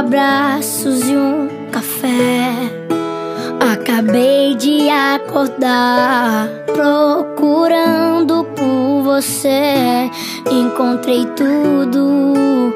abraços e um café. Acabei de acordar, procurando por você. Encontrei tudo